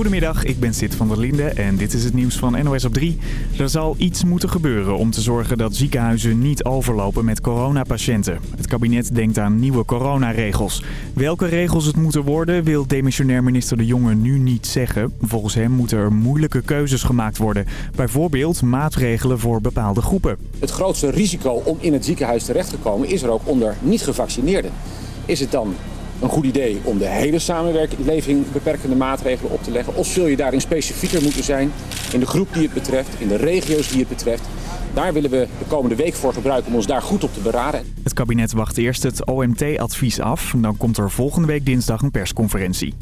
Goedemiddag, ik ben Sid van der Linde en dit is het nieuws van NOS op 3. Er zal iets moeten gebeuren om te zorgen dat ziekenhuizen niet overlopen met coronapatiënten. Het kabinet denkt aan nieuwe coronaregels. Welke regels het moeten worden wil demissionair minister De Jonge nu niet zeggen. Volgens hem moeten er moeilijke keuzes gemaakt worden. Bijvoorbeeld maatregelen voor bepaalde groepen. Het grootste risico om in het ziekenhuis terecht te komen is er ook onder niet-gevaccineerden. Is het dan een goed idee om de hele samenleving beperkende maatregelen op te leggen? Of zul je daarin specifieker moeten zijn in de groep die het betreft, in de regio's die het betreft? Daar willen we de komende week voor gebruiken om ons daar goed op te beraden. Het kabinet wacht eerst het OMT-advies af. Dan komt er volgende week dinsdag een persconferentie.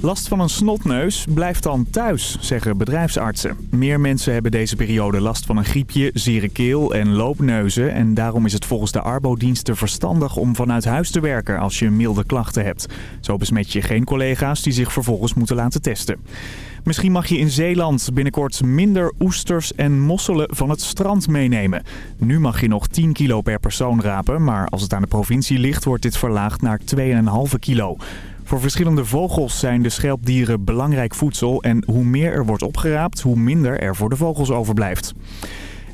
Last van een snotneus? Blijf dan thuis, zeggen bedrijfsartsen. Meer mensen hebben deze periode last van een griepje, zere keel en loopneuzen. En daarom is het volgens de Arbodiensten verstandig om vanuit huis te werken als je milde klachten hebt. Zo besmet je geen collega's die zich vervolgens moeten laten testen. Misschien mag je in Zeeland binnenkort minder oesters en mosselen van het strand meenemen. Nu mag je nog 10 kilo per persoon rapen, maar als het aan de provincie ligt wordt dit verlaagd naar 2,5 kilo. Voor verschillende vogels zijn de schelpdieren belangrijk voedsel en hoe meer er wordt opgeraapt, hoe minder er voor de vogels overblijft.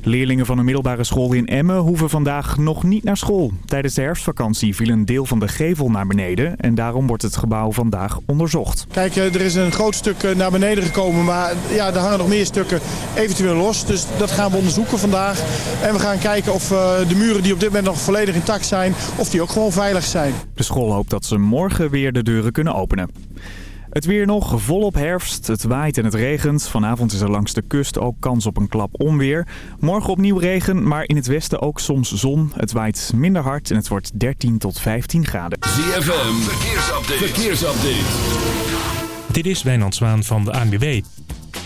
Leerlingen van een middelbare school in Emmen hoeven vandaag nog niet naar school. Tijdens de herfstvakantie viel een deel van de gevel naar beneden en daarom wordt het gebouw vandaag onderzocht. Kijk, eh, er is een groot stuk eh, naar beneden gekomen, maar ja, er hangen nog meer stukken eventueel los. Dus dat gaan we onderzoeken vandaag. En we gaan kijken of eh, de muren die op dit moment nog volledig intact zijn, of die ook gewoon veilig zijn. De school hoopt dat ze morgen weer de deuren kunnen openen. Het weer nog, volop herfst. Het waait en het regent. Vanavond is er langs de kust ook kans op een klap onweer. Morgen opnieuw regen, maar in het westen ook soms zon. Het waait minder hard en het wordt 13 tot 15 graden. ZFM, verkeersupdate. verkeersupdate. Dit is Wijnand Zwaan van de ANWB.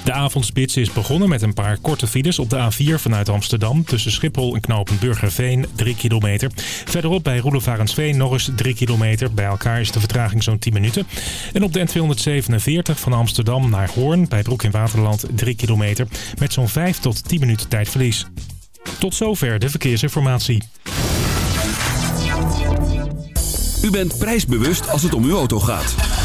De avondspits is begonnen met een paar korte files op de A4 vanuit Amsterdam... tussen Schiphol en knooppunt Burgerveen, 3 kilometer. Verderop bij Roelevarensveen nog eens 3 kilometer. Bij elkaar is de vertraging zo'n 10 minuten. En op de N247 van Amsterdam naar Hoorn bij Broek in Waterland 3 kilometer... met zo'n 5 tot 10 minuten tijdverlies. Tot zover de verkeersinformatie. U bent prijsbewust als het om uw auto gaat.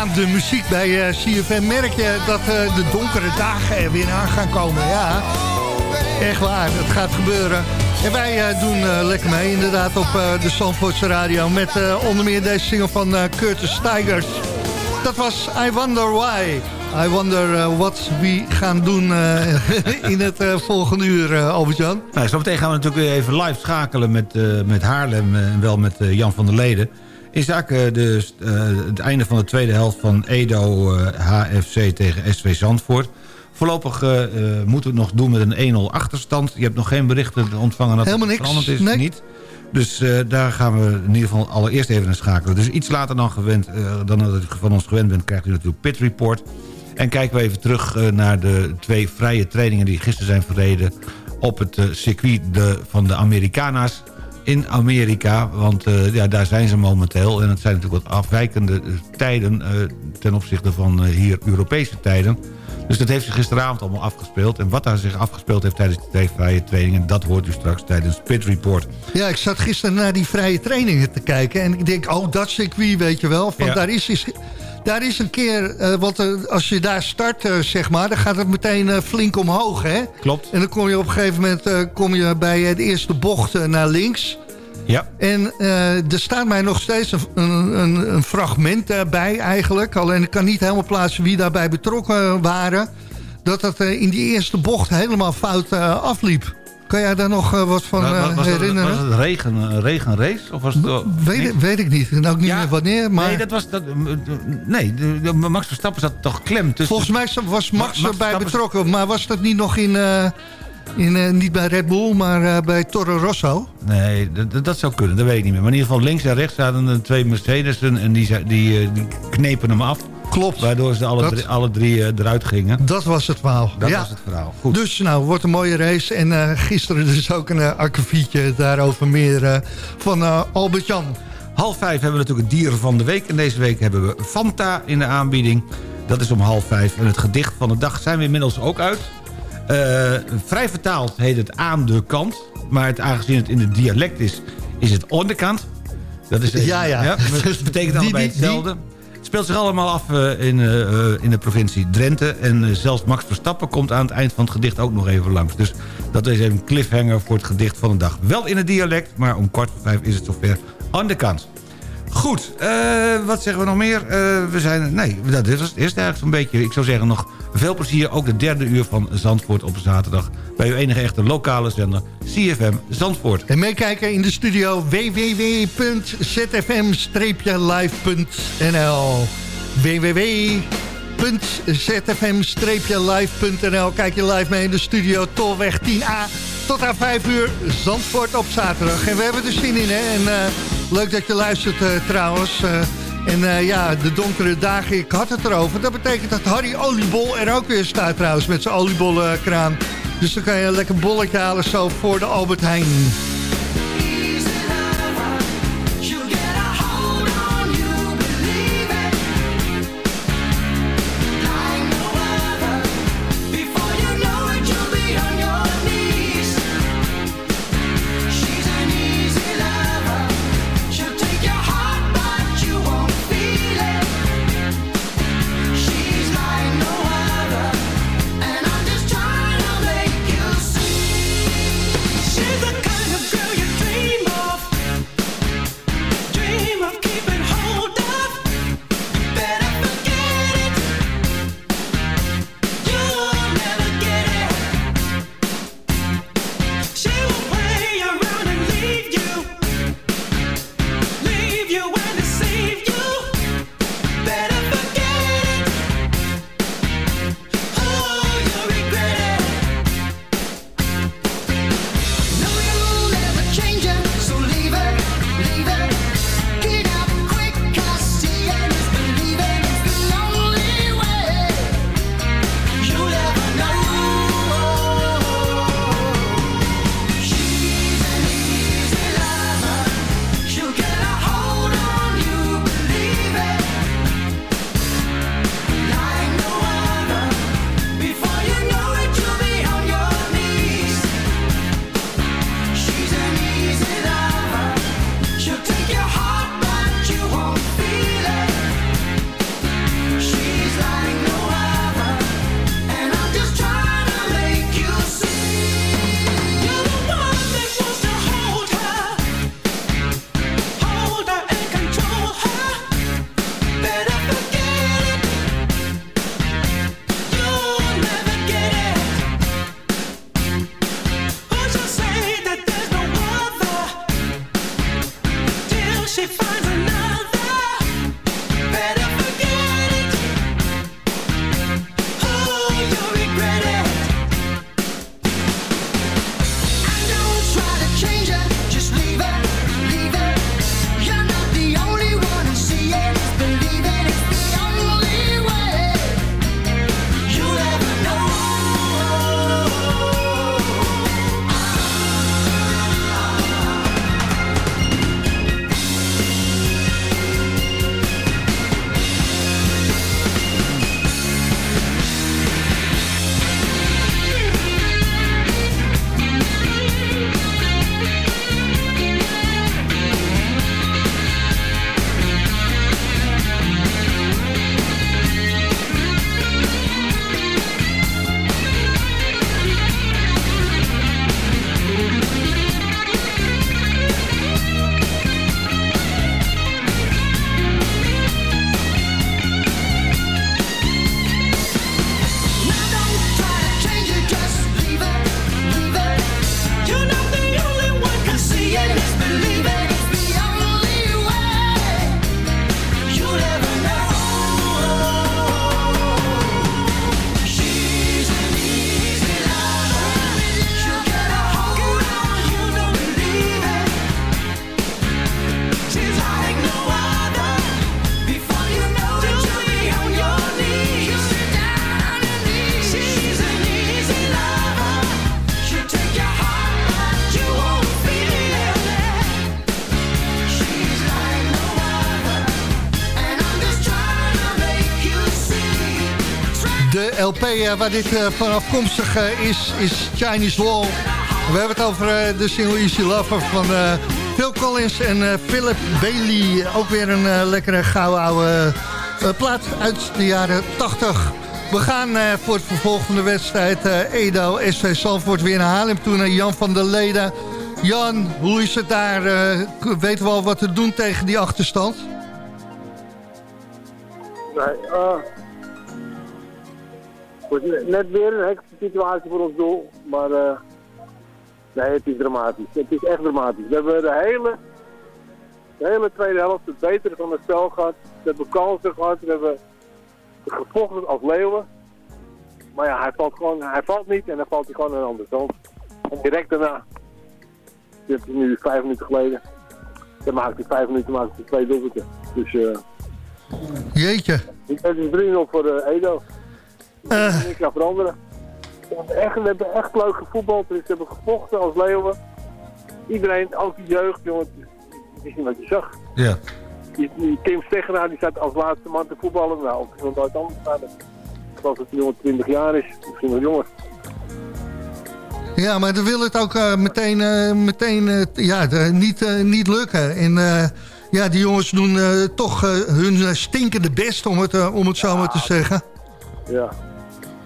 Aan de muziek bij eh, CFM merk je dat eh, de donkere dagen er weer aan gaan komen. Ja, echt waar, het gaat gebeuren. En wij eh, doen lekker mee inderdaad op de Zandvoortse radio... met onder meer deze single van Curtis Tigers. Dat was I Wonder Why. I wonder what we gaan doen in het volgende uur, Albert-Jan. Nou, zo meteen gaan we natuurlijk weer even live schakelen met, met Haarlem... en wel met Jan van der Leden. In zaken de, eh, het einde van de tweede helft van Edo eh, HFC tegen SV Zandvoort. Voorlopig eh, eh, moeten we het nog doen met een 1-0 achterstand. Je hebt nog geen berichten ontvangen dat Helemaal niks, veranderd is. nee. Niet. Dus eh, daar gaan we in ieder geval allereerst even naar schakelen. Dus iets later dan, gewend, eh, dan dat u van ons gewend bent... krijgt u natuurlijk Pit Report. En kijken we even terug eh, naar de twee vrije trainingen... die gisteren zijn verreden op het eh, circuit de, van de Americana's in Amerika. Want eh, ja, daar zijn ze momenteel. En het zijn natuurlijk wat afwijkende tijden... eh, ten opzichte van eh, hier Europese tijden. Dus dat heeft zich gisteravond allemaal afgespeeld. En wat daar zich afgespeeld heeft tijdens de twee vrije trainingen... dat hoort u straks tijdens Pit Report. Ja, ik zat gisteren naar die vrije trainingen te kijken. En ik denk, oh, dat circuit, weet je wel. Van Ja. daar, is, is, daar is een keer, eh, want eh, als je daar start, eh, zeg maar... dan gaat het meteen flink omhoog, hè? Klopt. En dan kom je op een gegeven moment kom je bij de eerste bocht naar links. Ja. En eh, er staat mij nog steeds een, een, een fragment daarbij eigenlijk. Alleen ik kan niet helemaal plaatsen wie daarbij betrokken waren. Dat dat eh, in die eerste bocht helemaal fout eh, afliep. Kan jij daar nog wat van was, was, het, herinneren? was het regen, een regenrace? Of was het, oh, Weet, weet ik niet. En ook niet Ja, meer wanneer. Maar Nee, dat was... Dat, nee, Max Verstappen zat toch klem tussen... volgens mij was Max, Ma- Max erbij betrokken. Maar was dat niet nog in... in eh, niet bij Red Bull, maar eh, bij Toro Rosso? Nee, dat- zou kunnen, dat weet ik niet meer. Maar in ieder geval links en rechts zaten er twee Mercedes... en die, eh, die knepen hem af. Klopt. Waardoor ze alle Dat- drie, alle drie eruit gingen. Dat was het verhaal. Dat ja. was het verhaal. Goed. Dus nou, wordt een mooie race. En gisteren dus ook een uh, akkefietje daarover meer van Albert-Jan. Half vijf hebben we natuurlijk het dier van de week. En deze week hebben we Fanta in de aanbieding. Dat is om half vijf. En het gedicht van de dag zijn we inmiddels ook uit. Eh, vrij vertaald heet het aan de kant. Maar het, aangezien het in het dialect is, is het on de kant. Dat is, Ja, ja. Het betekent Die- allebei hetzelfde. Het speelt zich allemaal af eh, in, eh, in de provincie Drenthe. En zelfs Max Verstappen komt aan het eind van het gedicht ook nog even langs. Dus dat is even een cliffhanger voor het gedicht van de dag. Wel in het dialect, maar om kwart voor vijf is het zover aan de kant. Goed, eh, wat zeggen we nog meer? Eh, we zijn, nee, dat is het eerste eigenlijk zo'n beetje. Ik zou zeggen nog veel plezier. Ook de derde uur van Zandvoort op zaterdag. Bij uw enige echte lokale zender CFM Zandvoort. En meekijken in de studio www.zfm-live.nl www.zfm-live.nl Kijk je live mee in de studio Tolweg 10A tot aan 5 uur Zandvoort op zaterdag. En we hebben er zin in, hè? En eh, leuk dat je luistert eh, trouwens. Eh, En ja, de donkere dagen, ik had het erover. Dat betekent dat Harry Oliebol er ook weer staat trouwens met zijn oliebollenkraam. Dus dan kan je een lekker bolletje halen zo voor de Albert Heijn. LP eh, waar dit eh, van afkomstig eh, is, is Chinese Wall. We hebben het over de single Easy Lover van Phil Collins en Philip Bailey. Ook weer een lekkere gouden oude plaat uit de jaren 80. We gaan voor het vervolg van de wedstrijd Edo SV Zandvoort weer naar Haarlem toe naar Jan van der Leden. Jan, hoe is het daar? Weten we al wat te doen tegen die achterstand? Nee, het is net weer een hectische situatie voor ons doel, maar eh, nee, het is dramatisch. Het is echt dramatisch. We hebben de hele, de hele tweede helft het betere van het spel gehad. We hebben kansen gehad, we hebben gevochten als leeuwen. Maar ja, hij valt gewoon, hij valt niet en dan valt hij gewoon aan de andere kant. En direct daarna, dit is nu vijf minuten geleden, dan maakte hij vijf minuten maakte hij twee doelpunten. Dus eh, Jeetje. Het is 3-0 voor eh, Edo. Niks kan veranderen. We hebben echt, we hebben echt leuk gevoetbald. Dus we hebben gevochten als leeuwen. Iedereen, ook die jeugd, jongen. Het is niet wat je zag. Ja. Die, die Tim Stegeraar die staat als laatste man te voetballen. Nou, het is nog nooit anders. Ik dat die jongen 20 jaar is. Misschien nog jonger. Ja, maar dan wil het ook eh, meteen, eh, meteen ja, niet, niet lukken. En ja, die jongens doen toch hun stinkende best, om het, om het zo maar te zeggen. Ja.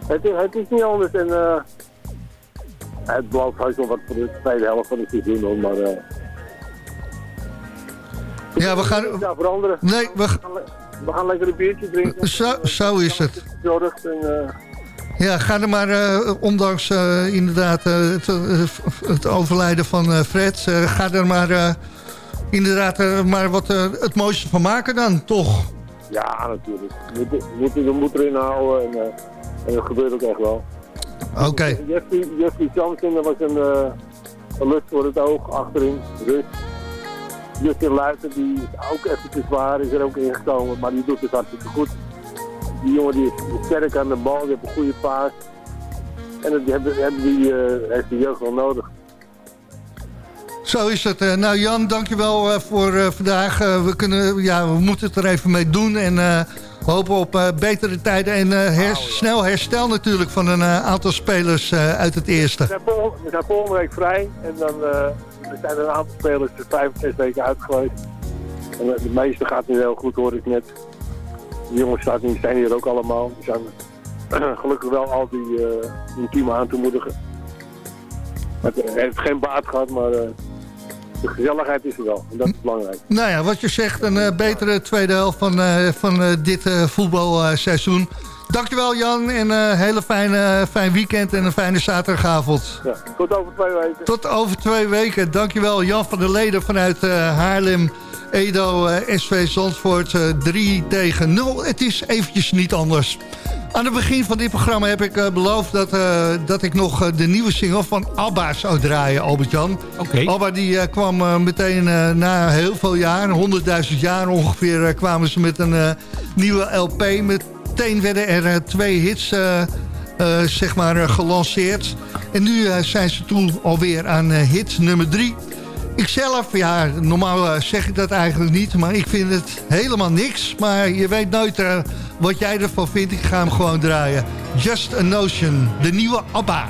Het is, het is niet anders. En eh, het belooft heus nog wat voor de tweede helft van het seizoen. Maar eh Ja, we gaan... veranderen. Nee, we, We gaan, lekker een biertje drinken. zo, zo is het. Zorgt en... eh, Ja, ga er maar, eh, ondanks eh, inderdaad eh, het, eh, het overlijden van eh, Fred... eh, ga er maar eh, inderdaad eh, maar wat eh, het mooiste van maken dan, toch? Ja, natuurlijk. We moeten, we moeten erin houden en, eh, en dat gebeurt ook echt wel. Oké. Jeffrey, Jeffrey Johnson, dat was een, eh, een lust voor het oog achterin, rust. Justin Luiten, die is ook eventjes zwaar, is er ook ingekomen, maar die doet het hartstikke goed. Die jongen die is sterk aan de bal, die heeft een goede paas. En dat hebben, hebben die, eh, heeft de jeugd wel nodig. Zo is het. Eh, nou Jan, dankjewel voor vandaag. We, kunnen, ja, we moeten het er even mee doen. En eh, hopen op eh, betere tijden. En eh, her- snel herstel natuurlijk van een eh, aantal spelers uit het eerste. We zijn, vol, we zijn volgende week vrij en dan er zijn er een aantal spelers er vijf, zes weken uit geweest. En de meeste gaat nu heel goed, hoor ik net. De jongens zijn hier ook allemaal. Die zijn gelukkig wel al die, die team aan te moedigen. Het heeft geen baat gehad, maar de gezelligheid is er wel. En dat is belangrijk. Nou ja, wat je zegt, een eh, betere tweede helft van, eh, van eh, dit voetbalseizoen. Dankjewel Jan en een hele fijne, fijn weekend en een fijne zaterdagavond. Ja, tot over twee weken. Tot over twee weken. Dankjewel Jan van der Leden vanuit eh, Haarlem. Edo eh, SV Zandvoort eh, 3 tegen 0. Het is eventjes niet anders. Aan het begin van dit programma heb ik eh, beloofd dat, eh, dat ik nog eh, de nieuwe single van ABBA zou draaien, Albert-Jan. Oké. ABBA die, eh, kwam eh, meteen eh, na heel veel jaar, 100.000 jaar ongeveer, eh, kwamen ze met een eh, nieuwe LP. Meteen werden er eh, twee hits eh, eh, zeg maar, gelanceerd. En nu zijn ze toen alweer aan hit nummer 3. Ikzelf, ja, normaal zeg ik dat eigenlijk niet, maar ik vind het helemaal niks. Maar je weet nooit wat jij ervan vindt. Ik ga hem gewoon draaien. Just a Notion, de nieuwe ABBA.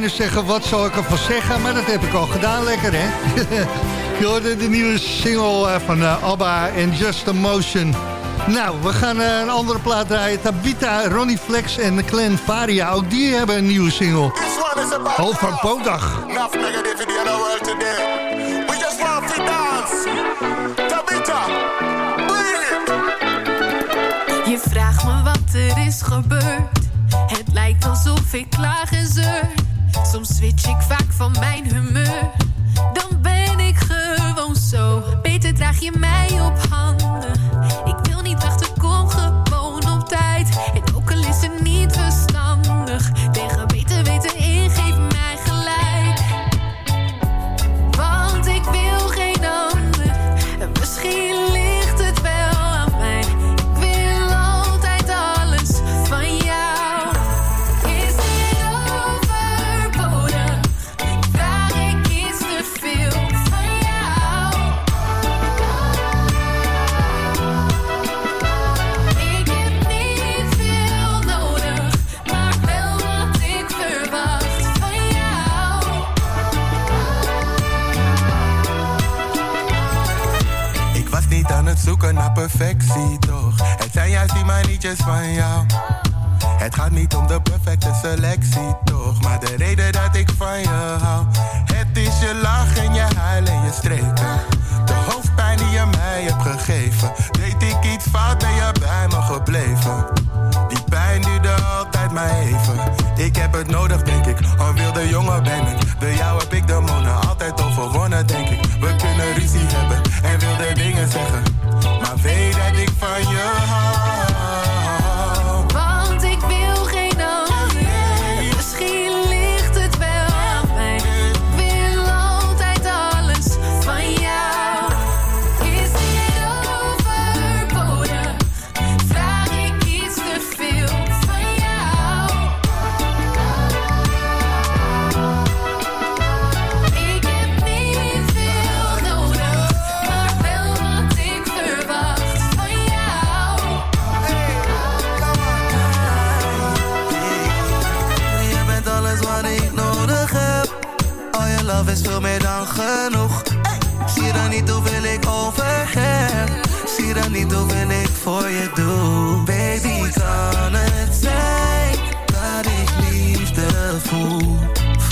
Bijna zeggen, wat zal ik ervan zeggen? Maar dat heb ik al gedaan, lekker hè? Je hoorde de nieuwe single eh, van eh, ABBA en Just a Motion. Nou, we gaan eh, een andere plaat draaien. Tabita, Ronnie Flex en Clan Varia, ook die hebben een nieuwe single. Overbodig. Enough negativity in the world today. We just want to dance. Tabita, bring it. Je vraagt me wat er is gebeurd. Het lijkt alsof ik klaag en zeur. Soms switch ik vaak van mijn humeur. Dan ben ik gewoon zo. Beter draag je mij op handen.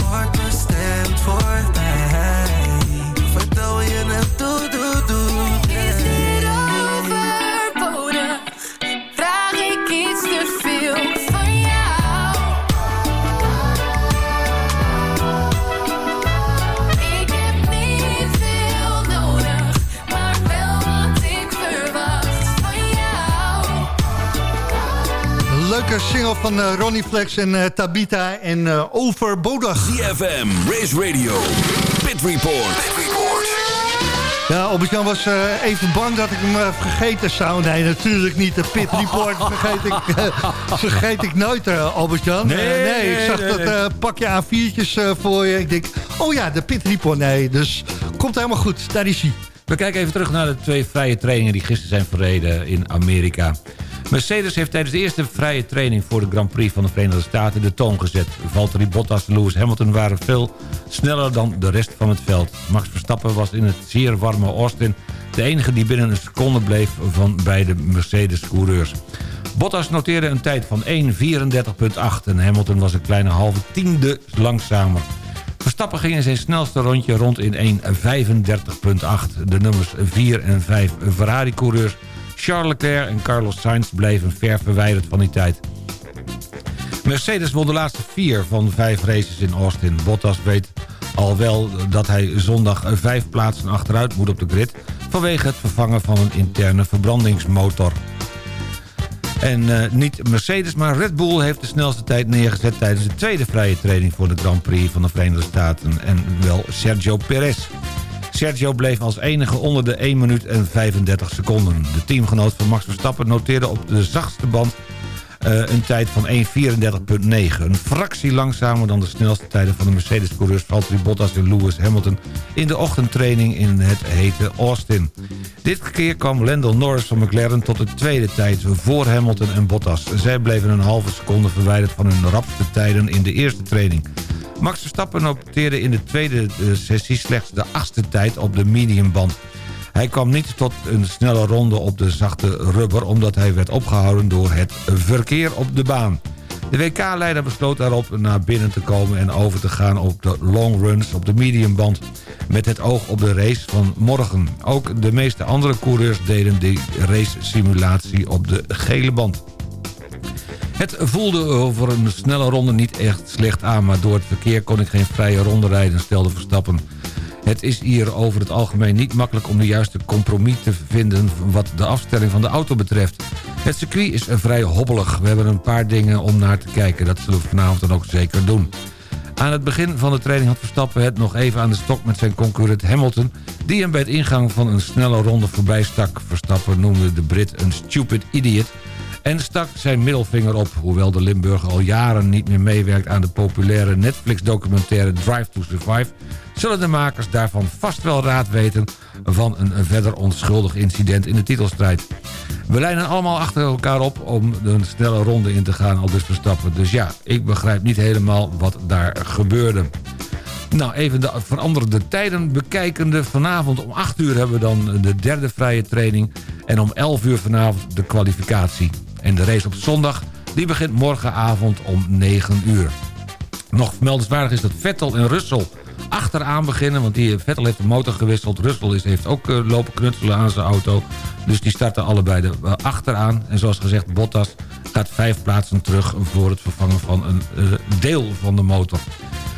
Wordt bestemd voor mij. Single van eh, Ronnie Flex en eh, Tabita en eh, Overbodig. CFM, Race Radio, Pit Report. Ja, Albert-Jan was eh, even bang dat ik hem vergeten zou. Nee, natuurlijk niet. De Pit Report vergeet ik, vergeet ik nooit, Albert-Jan. Nee, nee, ik zag nee, dat pakje A4'tjes eh, voor je. Ik denk, oh ja, de Pit Report. Nee, dus komt helemaal goed. Daar is hij. We kijken even terug naar de twee vrije trainingen die gisteren zijn verreden in Amerika. Mercedes heeft tijdens de eerste vrije training voor de Grand Prix van de Verenigde Staten de toon gezet. Valtteri Bottas en Lewis Hamilton waren veel sneller dan de rest van het veld. Max Verstappen was in het zeer warme Austin de enige die binnen een seconde bleef van beide Mercedes-coureurs. Bottas noteerde een tijd van 1.34.8 en Hamilton was een kleine halve tiende langzamer. Verstappen ging in zijn snelste rondje rond in 1.35.8. De nummers 4 en 5 Ferrari-coureurs Charles Leclerc en Carlos Sainz bleven ver verwijderd van die tijd. Mercedes won de laatste vier van vijf races in Austin. Bottas weet al wel dat hij zondag vijf plaatsen achteruit moet op de grid... vanwege het vervangen van een interne verbrandingsmotor. En eh, niet Mercedes, maar Red Bull heeft de snelste tijd neergezet... tijdens de tweede vrije training voor de Grand Prix van de Verenigde Staten. En wel Sergio Perez. Sergio bleef als enige onder de 1 minuut en 35 seconden. De teamgenoot van Max Verstappen noteerde op de zachtste band... eh, een tijd van 1.34.9. Een fractie langzamer dan de snelste tijden van de Mercedes-coureurs... Valtteri Bottas en Lewis Hamilton... in de ochtendtraining in het hete Austin. Dit keer kwam Lando Norris van McLaren tot de tweede tijd... voor Hamilton en Bottas. Zij bleven een halve seconde verwijderd van hun rapste tijden in de eerste training. Max Verstappen noteerde in de tweede eh, sessie slechts de achtste tijd op de mediumband. Hij kwam niet tot een snelle ronde op de zachte rubber... omdat hij werd opgehouden door het verkeer op de baan. De WK-leider besloot daarop naar binnen te komen en over te gaan op de long runs op de mediumband. Met het oog op de race van morgen. Ook de meeste andere coureurs deden die race simulatie op de gele band. Het voelde voor een snelle ronde niet echt slecht aan... maar door het verkeer kon ik geen vrije ronde rijden, stelde Verstappen. Het is hier over het algemeen niet makkelijk om de juiste compromis te vinden... wat de afstelling van de auto betreft. Het circuit is vrij hobbelig. We hebben een paar dingen om naar te kijken. Dat zullen we vanavond dan ook zeker doen. Aan het begin van de training had Verstappen het nog even aan de stok met zijn concurrent Hamilton... die hem bij het ingang van een snelle ronde voorbij stak. Verstappen noemde de Brit een stupid idiot en stak zijn middelvinger op. Hoewel de Limburger al jaren niet meer meewerkt aan de populaire Netflix-documentaire Drive to Survive... zullen de makers daarvan vast wel raad weten van een verder onschuldig incident in de titelstrijd. We lijnen allemaal achter elkaar op om een snelle ronde in te gaan, al dus Verstappen. Dus ja, ik begrijp niet helemaal wat daar gebeurde. Nou, even de veranderde tijden bekijkende. Vanavond om 8 uur hebben we dan de derde vrije training. En om 11 uur vanavond de kwalificatie. En de race op zondag die begint morgenavond om 9 uur. Nog meldenswaardig is dat Vettel en Russell achteraan beginnen. Want die, Vettel heeft de motor gewisseld. Russell is, heeft ook eh, lopen knutselen aan zijn auto. Dus die starten allebei de, eh, achteraan. En zoals gezegd, Bottas gaat vijf plaatsen terug... voor het vervangen van een eh, deel van de motor.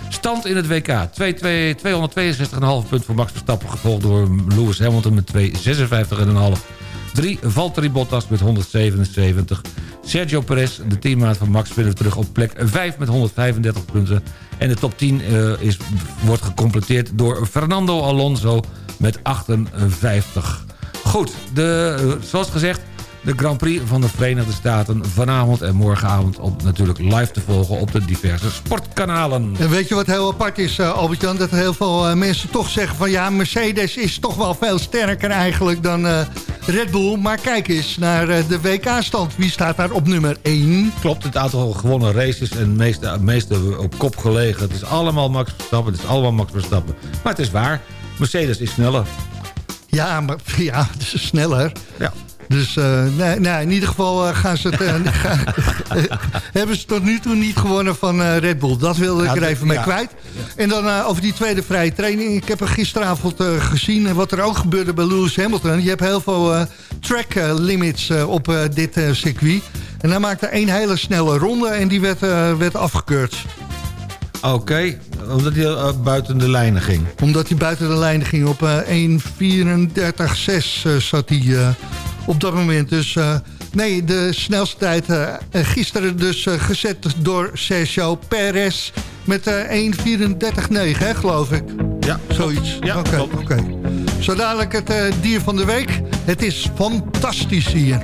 Stand in het WK. 262,5 punt voor Max Verstappen. Gevolgd door Lewis Hamilton met 256,5. 3 Valtteri Bottas met 177. Sergio Perez, de teammaat van Max, vinden terug op plek 5 met 135 punten. En de top 10 eh, is, wordt gecompleteerd door Fernando Alonso met 58. Goed, de, eh, zoals gezegd, de Grand Prix van de Verenigde Staten vanavond en morgenavond op, natuurlijk live te volgen op de diverse sportkanalen. En weet je wat heel apart is, uh, Albert-Jan? Dat heel veel uh, mensen toch zeggen van... ja, Mercedes is toch wel veel sterker eigenlijk dan uh, Red Bull. Maar kijk eens naar de WK-stand. Wie staat daar op nummer 1? Klopt, het aantal gewonnen races en meeste, meeste op kop gelegen. Het is allemaal Max Verstappen, het is allemaal Max Verstappen. Maar het is waar, Mercedes is sneller. Ja, maar ja, het is sneller. Ja. Dus uh, nee, nee, in ieder geval uh, gaan ze het, uh, gaan, hebben ze tot nu toe niet gewonnen van Red Bull. Dat wilde ik er even mee ja. kwijt. En dan over die tweede vrije training. Ik heb er gisteravond gezien wat er ook gebeurde bij Lewis Hamilton. Je hebt heel veel track limits op dit circuit. En hij maakte één hele snelle ronde en die werd, werd afgekeurd. Oké, okay, omdat hij uh, buiten de lijnen ging. Omdat hij buiten de lijnen ging. Op uh, 1.34.6 uh, zat hij op dat moment. Dus eh, nee, de snelste tijd eh, eh, gisteren dus gezet door Sergio Perez met 1.34.9, geloof ik. Ja. Zoiets. Ja, oké. Okay. Zo dadelijk het dier van de week. Het is fantastisch hier.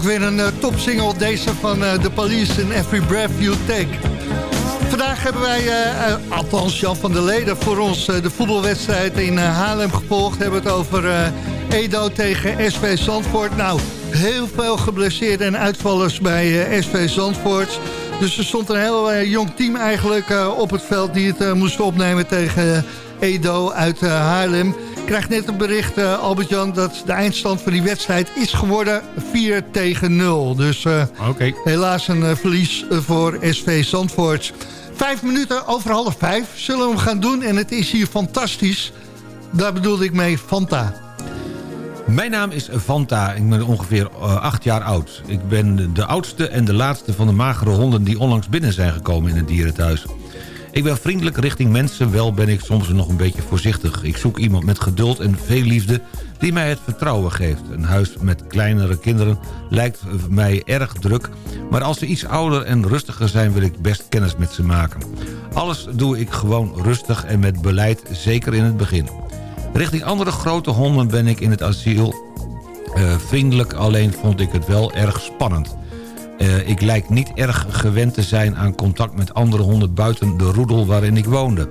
Ook weer een uh, topsingle deze van uh, The Police in Every Breath You Take. Vandaag hebben wij, uh, althans Jan van der Leden, voor ons de voetbalwedstrijd in Haarlem gevolgd. We hebben het over Edo tegen SV Zandvoort. Nou, heel veel geblesseerden en uitvallers bij SV Zandvoort. Dus er stond een heel jong team eigenlijk op het veld die het moest opnemen tegen Edo uit Haarlem. Ik krijg net een bericht, uh, Albert-Jan, dat de eindstand van die wedstrijd is geworden 4 tegen 0. Dus uh, okay. helaas een uh, verlies voor SV Zandvoort. Vijf minuten over half vijf zullen we hem gaan doen en het is hier fantastisch. Daar bedoelde ik mee Fanta. Mijn naam is Fanta, ik ben ongeveer acht jaar oud. Ik ben de oudste en de laatste van de magere honden die onlangs binnen zijn gekomen in het dierenthuis. Ik ben vriendelijk richting mensen, wel ben ik soms nog een beetje voorzichtig. Ik zoek iemand met geduld en veel liefde die mij het vertrouwen geeft. Een huis met kleinere kinderen lijkt mij erg druk... maar als ze iets ouder en rustiger zijn wil ik best kennis met ze maken. Alles doe ik gewoon rustig en met beleid, zeker in het begin. Richting andere grote honden ben ik in het asiel uh, vriendelijk... alleen vond ik het wel erg spannend. Uh, ik lijk niet erg gewend te zijn aan contact met andere honden buiten de roedel waarin ik woonde.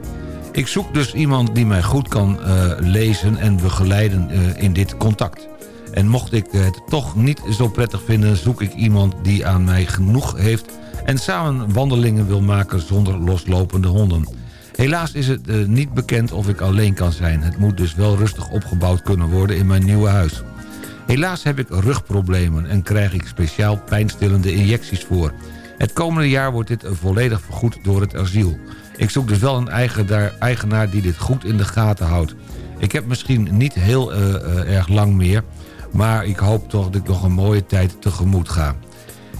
Ik zoek dus iemand die mij goed kan uh, lezen en begeleiden uh, in dit contact. En mocht ik het toch niet zo prettig vinden... zoek ik iemand die aan mij genoeg heeft... en samen wandelingen wil maken zonder loslopende honden. Helaas is het niet bekend of ik alleen kan zijn. Het moet dus wel rustig opgebouwd kunnen worden in mijn nieuwe huis. Helaas heb ik rugproblemen en krijg ik speciaal pijnstillende injecties voor. Het komende jaar wordt dit volledig vergoed door het asiel. Ik zoek dus wel een eigenaar die dit goed in de gaten houdt. Ik heb misschien niet heel uh, uh, erg lang meer... maar ik hoop toch dat ik nog een mooie tijd tegemoet ga.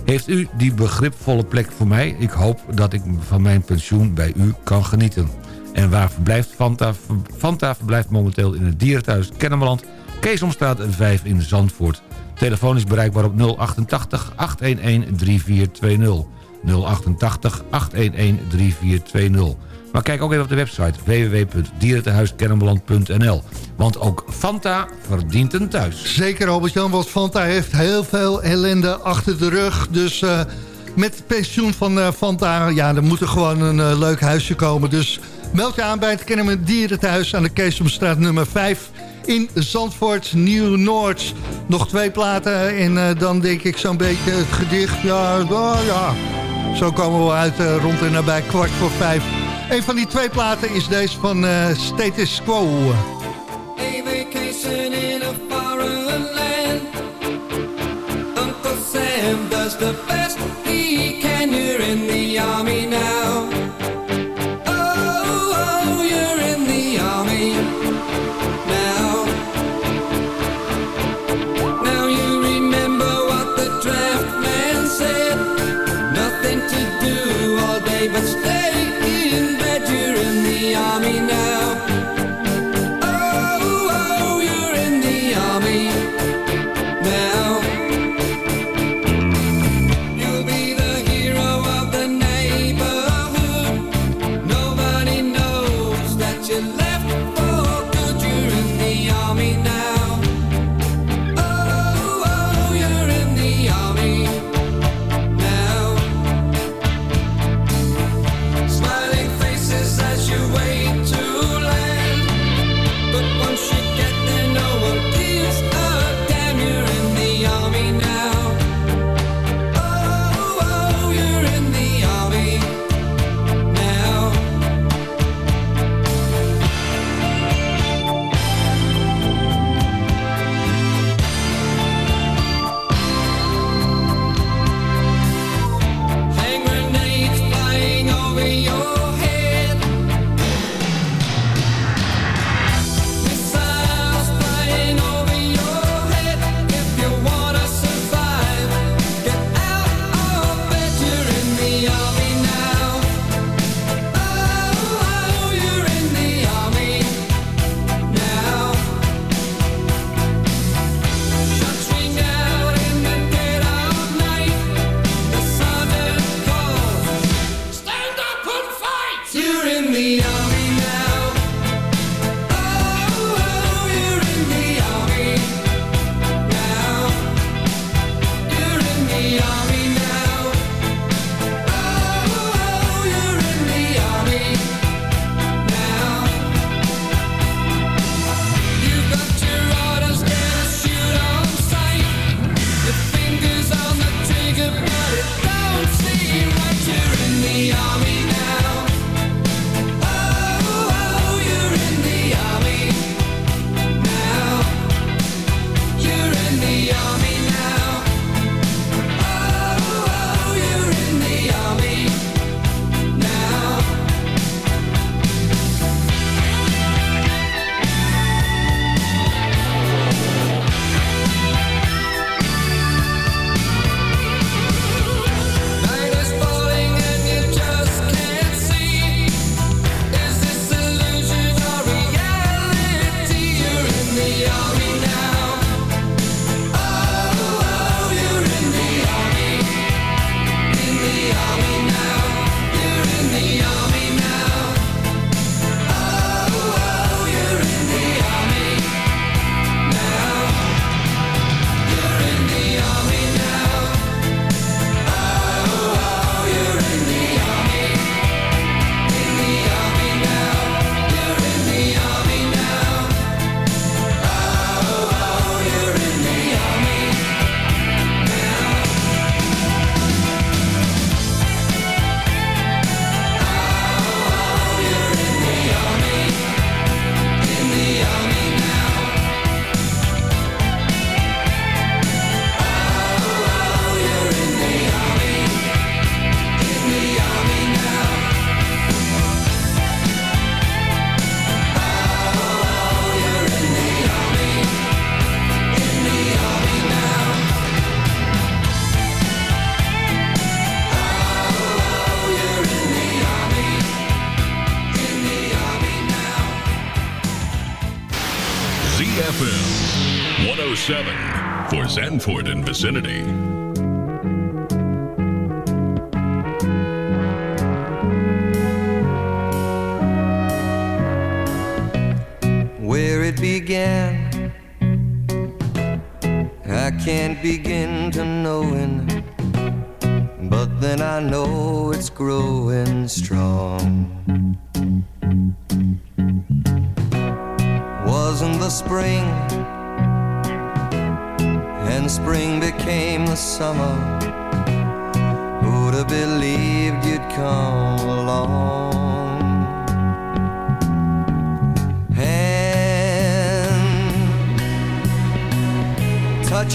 Heeft u die begripvolle plek voor mij? Ik hoop dat ik van mijn pensioen bij u kan genieten. En waar verblijft Fanta? Fanta verblijft momenteel in het dierenthuis Kennemerland... Keesomstraat 5 in Zandvoort. Telefoon is bereikbaar op 088 811 3420. 088 811 3420. Maar kijk ook even op de website www.dierentehuiskennemerland.nl. Want ook Fanta verdient een thuis. Zeker Albert-Jan, want Fanta heeft heel veel ellende achter de rug. Dus uh, met het pensioen van uh, Fanta, ja, er moet er gewoon een uh, leuk huisje komen. Dus meld je aan bij het Kennemer Dierenthuis aan de Keesomstraat nummer 5 in Zandvoort, Nieuw-Noord. Nog twee platen en uh, dan denk ik zo'n beetje het gedicht. Ja, oh, ja. zo komen we uit uh, rond en nabij kwart voor vijf. Een van die twee platen is deze van uh, Status Quo. The best he can in vicinity.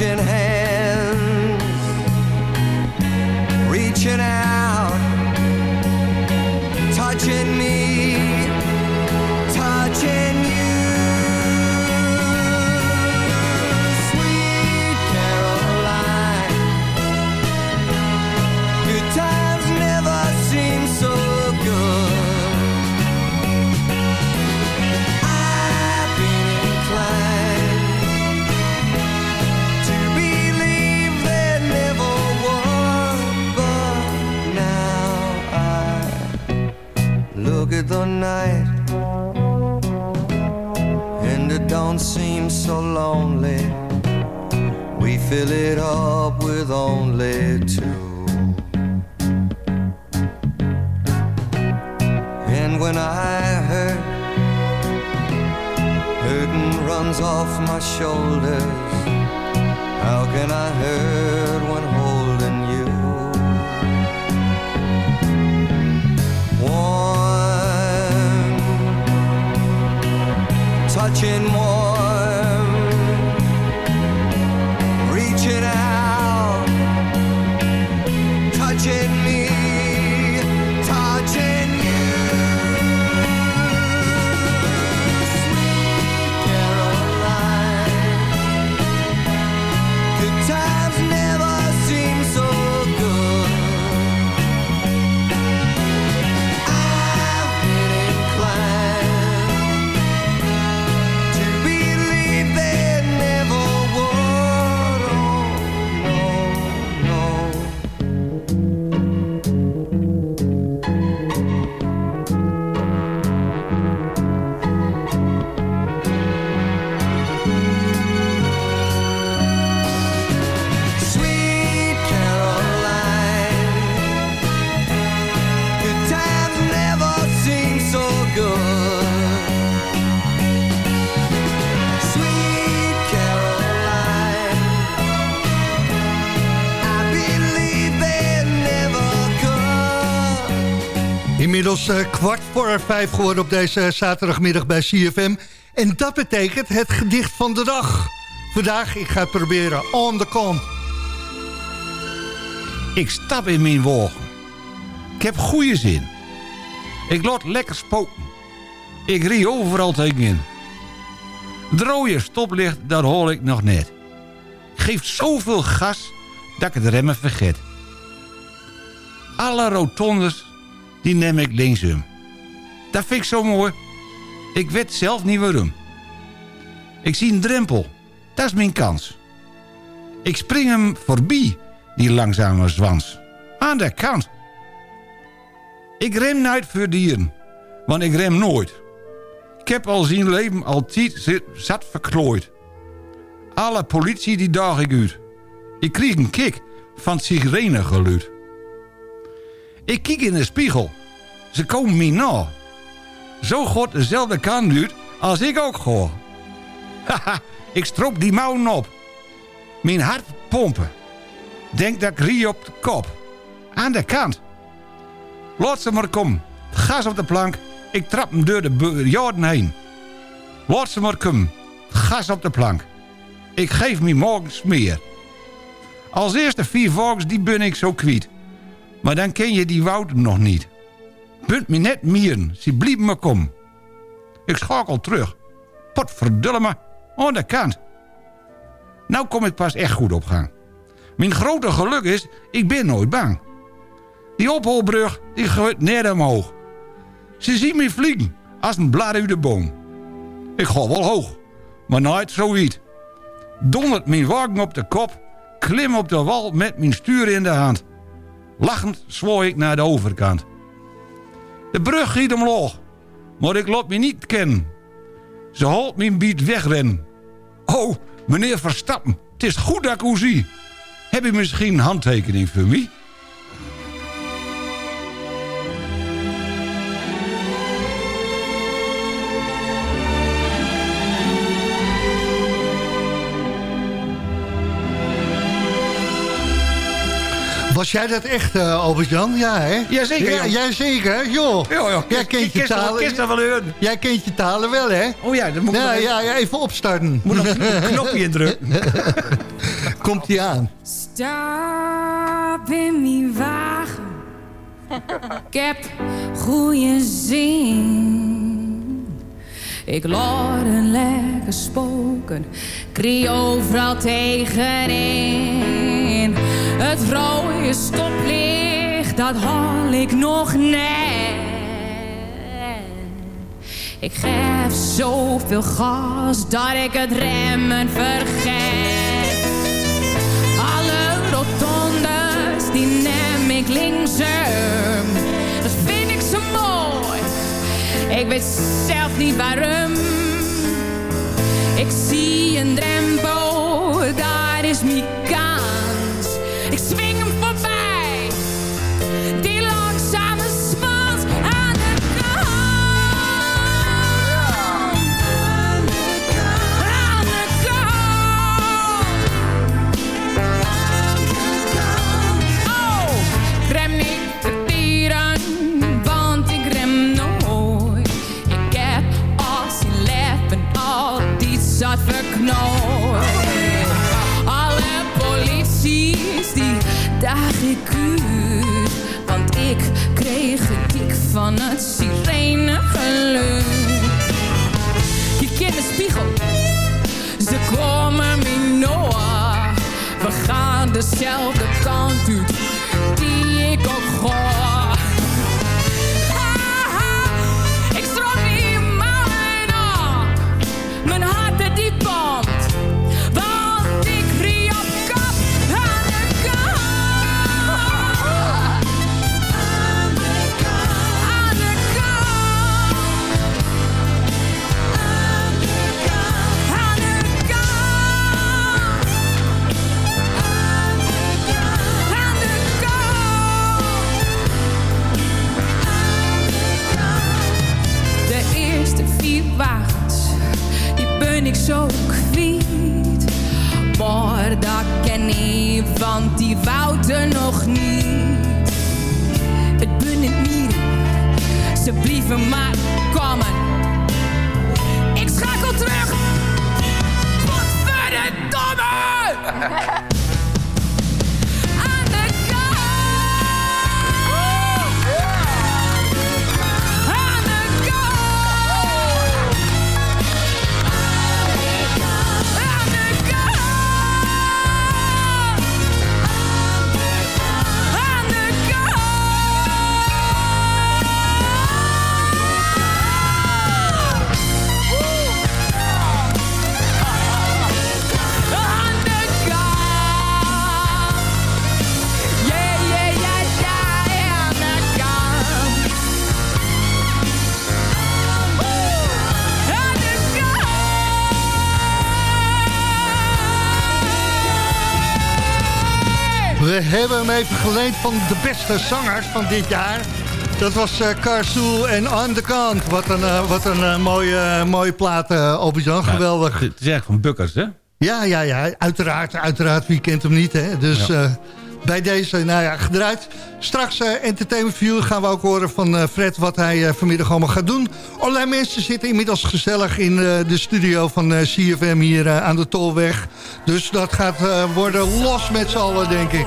Hand, eh, kwart voor vijf geworden op deze zaterdagmiddag bij CFM. En dat betekent het gedicht van de dag. Vandaag, ik ga het proberen, on the kant. Ik stap in mijn wogen. Ik heb goede zin. Ik laat lekker spoken. Ik rie overal tegenin. Rode stoplicht, dat hoor ik nog net. Geeft zoveel gas dat ik het remmen vergeet. Alle rotondes, die neem ik linksom. Dat vind ik zo mooi. Ik weet zelf niet waarom. Ik zie een drempel. Dat is mijn kans. Ik spring hem voorbij, die langzame zwans. Aan de kant. Ik rem nooit voor dieren, want ik rem nooit. Ik heb al zien leven altijd zat verklooid. Alle politie die daag ik uit. Ik kreeg een kick van het sirenegeluid. Ik kijk in de spiegel. Ze komen me na. Zo god dezelfde kant uit als ik ook ga. Haha, ik strop die mouwen op. Mijn hart pompen. Denk dat ik rie op de kop. Aan de kant. Laat ze maar komen. Gas op de plank. Ik trap hem door de jaren heen. Laat maar komen. Gas op de plank. Ik geef me morgen smeer. Als eerste vier volks die ben ik zo kwiet. Maar dan ken je die Wouter nog niet. Bunt me net mieren. Ze blieb me kom. Ik schakel terug. Potverdulle me. Aan de kant. Nou kom ik pas echt goed op gang. Mijn grote geluk is, ik ben nooit bang. Die opholbrug, die gaat net omhoog. Ze zien me vliegen, als een blad uit de boom. Ik ga wel hoog, maar nooit zoiets. dondert mijn wagen op de kop... klim op de wal met mijn stuur in de hand. Lachend zwoer ik naar de overkant. De brug giet omloog, maar ik laat me niet kennen. Ze holt mijn biet wegrennen. Oh, meneer Verstappen, het is goed dat ik u zie. Heb je misschien een handtekening voor mij? Was jij dat echt, eh, Albert-Jan? Ja, hè? Jazeker, Ja, joh. Jazeker, joh. Ja, ja. Jij kent je talen. wel. Jij kent je talen wel, hè? Oh ja, dan moet ik ja, even- ja, even opstarten. Moet nog een knopje indrukken. Komt hij aan. Stap in mijn wagen. Ik heb goede zin. Ik een lekker spoken. Krie overal tegenin. Het rode stoplicht, dat haal ik nog net. Ik geef zoveel gas dat ik het remmen vergeet. Alle rotondes, die neem ik linksom. Zelf niet waarom. Ik zie een drempel, daar is mijn daag ik uit, want ik kreeg tik van het sirenegeluid. Je kent de spiegel, ze komen me nooit. We gaan dezelfde kant uit, die ik ook ga. Zo kwiet. Maar dat ken ik, want die wouden nog niet. Het ben het niet, ze blieven maar komen. Hebben hem even geleend van de beste zangers van dit jaar. Dat was Carsoel en On The Kant. Wat een, eh, wat een eh, mooie, mooie plaat, uh. Geweldig. Het is eigenlijk van Bukkers, hè? Ja, ja, ja. Uiteraard, uiteraard. Wie kent hem niet, hè? Dus Ja. bij deze, nou ja, gedraaid. Straks eh, Entertainment View gaan we ook horen van Fred... wat hij vanmiddag allemaal gaat doen. Allerlei mensen zitten inmiddels gezellig in de studio van CFM hier aan de Tolweg. Dus dat gaat worden los met z'n allen, denk ik.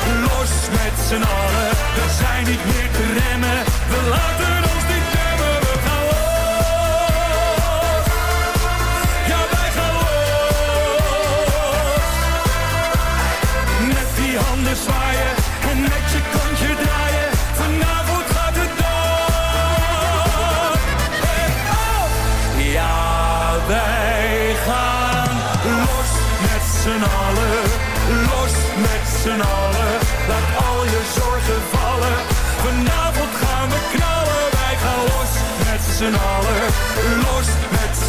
met z'n allen. We zijn niet meer te remmen, we laten ons niet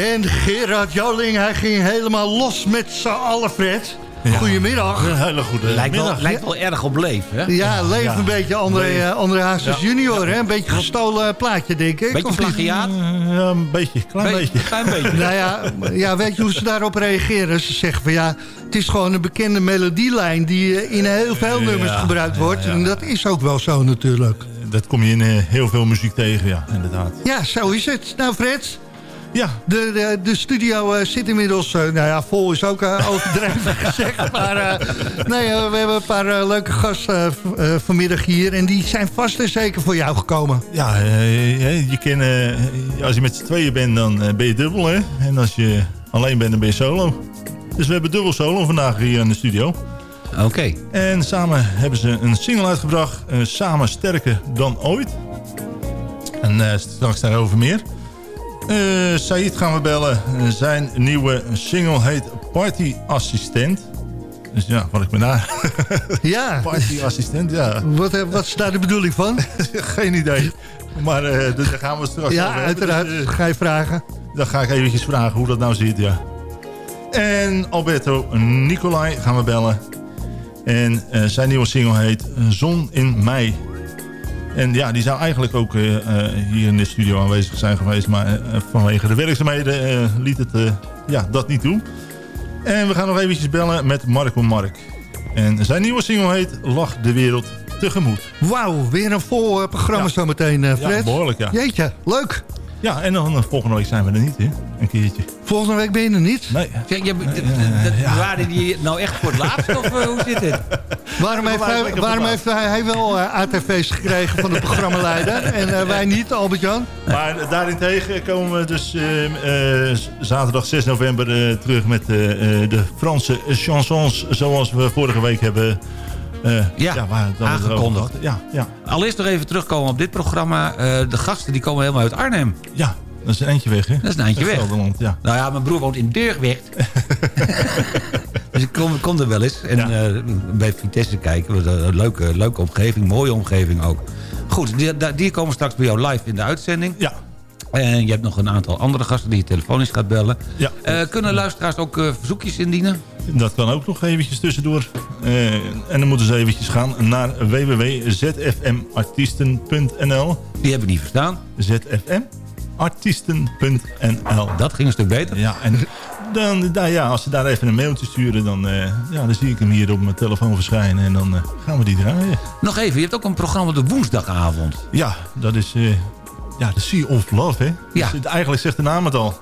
En Gerard Joling, hij ging helemaal los met z'n allen, Fred. Goedemiddag. Een hele goede Lijkt wel, lijkt wel erg op leef, hè? Ja, leeft Ja. een beetje André, Leef. eh, André Hazes Ja. junior, hè? Een beetje gestolen plaatje, denk ik. Beetje plagiaat? Ja, een beetje, klein beetje. Klein beetje. Nou ja, ja, weet je hoe ze daarop reageren? Ze zeggen van ja, het is gewoon een bekende melodielijn... die eh, in heel veel Ja, nummers gebruikt wordt. ja, ja. En dat is ook wel zo natuurlijk. Dat kom je in eh, heel veel muziek tegen, ja, inderdaad. Ja, zo is het. Nou Fred, Ja, de, de, de studio eh, zit inmiddels... eh, nou ja, vol is ook eh, overdreven gezegd. Maar eh, nee, we hebben een paar leuke gasten vanmiddag hier... en die zijn vast en zeker voor jou gekomen. ja je kan, als je met z'n tweeën bent, dan ben je dubbel, hè. En als je alleen bent, dan ben je solo. Dus we hebben dubbel solo vandaag hier in de studio. Oké. En samen hebben ze een single uitgebracht. samen sterker dan ooit. En eh, straks daarover meer. Eh Said gaan we bellen. Eh, Zijn nieuwe single heet Party Assistent. Dus ja, wat ik me daar... Ja, Party Assistent, ja. wat, eh, wat is daar de bedoeling van? Geen idee. Maar dus daar gaan we straks Ja, uiteraard. Dus, Ga je vragen. dan ga ik eventjes vragen hoe dat nou zit, ja. En Alberto Nicolai gaan we bellen. En zijn nieuwe single heet Zon in mei. En ja, die zou eigenlijk ook eh, eh, hier in de studio aanwezig zijn geweest. Maar eh, vanwege de werkzaamheden liet het ja, dat niet toe. En we gaan nog eventjes bellen met Marco Mark. En zijn nieuwe single heet Lach de wereld tegemoet. Wauw, weer een vol programma Ja. zometeen, Fred. Ja, behoorlijk ja. Jeetje, leuk. Ja, en dan volgende week zijn we er niet, hè? Een keertje. Volgende week ben je er niet. Nee. Zeg, je, Waren die nou echt voor het laatst of eh, hoe zit het? Waarom heeft, hij, waarom heeft hij, hij wel eh, ATV's gekregen van de programmaleider en eh, wij niet, Albert-Jan? Maar daarentegen komen we dus eh, eh, zaterdag 6 november terug met de Franse chansons. Zoals we vorige week hebben eh, Ja, waar aangekondigd. Ja, ja, Allereerst nog even terugkomen op dit programma. Eh, de gasten die komen helemaal uit Arnhem. ja, dat is een eindje weg, hè? Dat is een eindje weg. Gelderland, ja. Nou ja, mijn broer woont in Deurgwerd. dus ik kom, kom er wel eens. En Ja. eh, bij Vitesse kijken. Wat Een leuke, leuke omgeving, mooie omgeving ook. Goed, die, die komen straks bij jou live in de uitzending. Ja, En je hebt nog een aantal andere gasten die je telefonisch gaat bellen. Ja. Eh, kunnen luisteraars ook eh, verzoekjes indienen? Dat kan ook nog eventjes tussendoor. En dan moeten ze eventjes gaan naar www.zfmartiesten.nl Die hebben we niet verstaan. zfmartiesten.nl Dat ging een stuk beter. Ja, en dan, ja, als ze daar even een mailtje sturen... Dan, eh, ja, dan zie ik hem hier op mijn telefoon verschijnen. En dan eh, gaan we die draaien. Nog even, je hebt ook een programma de woensdagavond. Ja, dat is eh, ja, de Sea of Love, hè? Ja. Dus eigenlijk zegt de naam het al.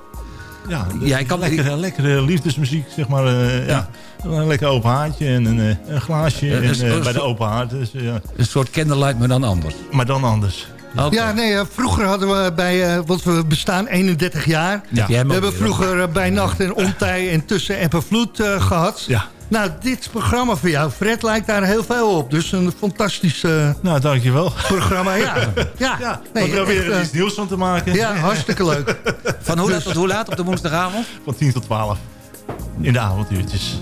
Ja, Ja, ik kan- lekkere, lekkere liefdesmuziek, zeg maar. ja. Een lekker open haartje en een, een glaasje en, bij de open haard. Dus, ja. Een soort candlelight, maar dan anders. Maar dan anders. Ja, nee, eh, vroeger hadden we bij, eh, want we bestaan 31 jaar. Ja. We hebben vroeger eh, bij Nacht en Ontij en Tussen App en Vloed eh, gehad. Ja. Nou, dit programma voor jou, Fred, lijkt daar heel veel op. Dus een fantastisch eh, Nou, dankjewel. programma, ja. Ja, Ja, nee, we proberen echt, er iets nieuws van te maken. ja, hartstikke leuk. Van hoe laat tot hoe laat op de woensdagavond? Van 10 tot 12. In de avonduurtjes.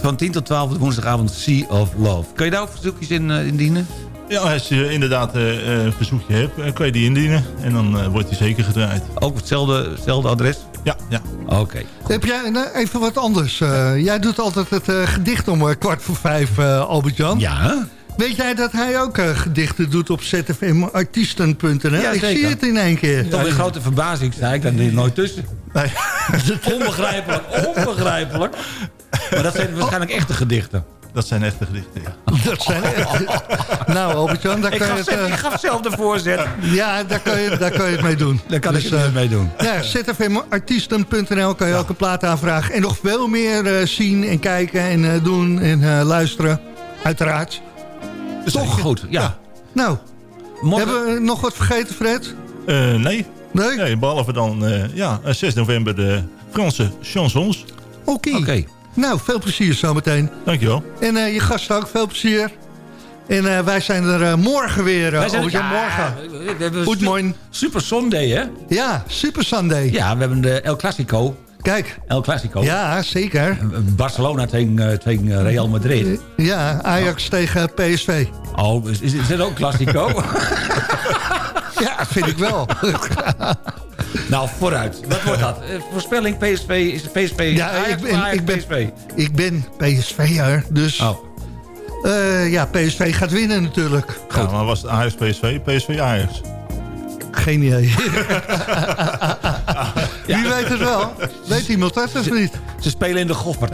Van 10 tot 12 op de woensdagavond Sea of Love. Kun je daar ook verzoekjes in indienen? Ja, als je inderdaad eh, eh, een verzoekje hebt, eh, kan je die indienen. En dan eh, wordt die zeker gedraaid. Ook hetzelfde, hetzelfde adres? Ja, ja. Oké. Heb jij nou, even wat anders? eh, jij doet altijd het gedicht om kwart voor vijf, eh, Albert-Jan. Ja? Weet jij dat hij ook eh, gedichten doet op zfmartiesten.nl? Ja, Ik zie het in één keer. Tot mijn grote verbazing sta ik daar nooit tussen. Nee. Onbegrijpelijk, onbegrijpelijk. Maar dat zijn waarschijnlijk echte gedichten. Dat zijn echte gedichten, ja. Dat zijn echt... Nou, Albert-Jan, daar Ik kan je gaf, het... zelf, eh, ik gaf zelf de voorzet. Ja, daar kan, je, daar kan je het mee doen. Daar kan Dus, ik het eh, mee doen. Ja, zfmartiesten.nl kan je ook een plaat aanvragen. En nog veel meer eh, zien en kijken en eh, doen en eh, luisteren. Uiteraard. Toch goed, ja. Nou, Morgen- hebben we nog wat vergeten, Fred? Eh, nee. Nee? nee. Behalve dan eh, ja, eh, 6 november de Franse chansons. Oké. Oké. Nou, veel plezier zometeen. Dankjewel. En eh, je gasten ook veel plezier. En eh, wij zijn er eh, morgen weer. Wij Uh, zijn ja, morgen. we- hebben Goedemorgen. Super Sunday, hè? Ja, Super Sunday. Ja, we hebben de El Clasico. Kijk. El Clasico. Ja, zeker. Barcelona tegen, tegen Real Madrid. Ja, Ajax tegen PSV. Oh, is, is dat ook Clasico? Ja, vind ik wel. nou, vooruit. Wat wordt dat? Eh, voorspelling PSV, is het PSV Ja, Ajax ik ben, Ajax ik ben, PSV? ik ben PSV'er, dus Oh, eh, ja, PSV gaat winnen natuurlijk. Ja, maar was het Ajax PSV? PSV Ajax. Geen idee. Wie weet het wel? Weet iemand dat of niet? ze spelen in de goffer.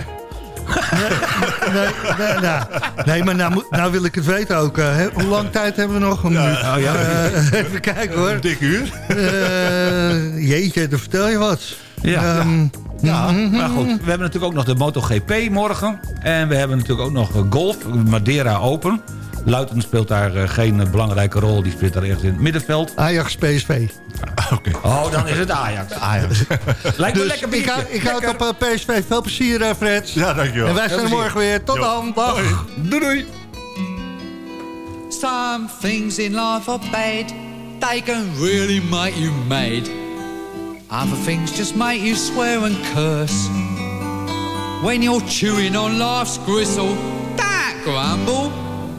Nee, nee, nou, nee maar nou, nou wil ik het weten ook. eh, hè. hoe lang tijd hebben we nog? Een minuut. oh ja. Eh, even kijken hoor. Een dik uur. Eh, jeetje, dan vertel je wat. Ja, Ehm, Ja, mhm. maar goed. We hebben natuurlijk ook nog de MotoGP morgen. En we hebben natuurlijk ook nog golf, Madeira Open. Luiten speelt daar eh, geen belangrijke rol. Die speelt daar ergens in het middenveld. Ajax PSV. Oké. Oh, dan is het Ajax. Ajax. Lijkt me Dus lekker ik, biertje. hou- ik houd Lekker. op eh, PSV. Veel plezier, eh, Fred. Ja, dankjewel. En wij zijn er morgen weer. Tot Jo. dan. Dag. Doei doei. Some things in life are bad, they can really make you mad. Other things just make you swear and curse. When you're chewing on life's gristle, don't grumble,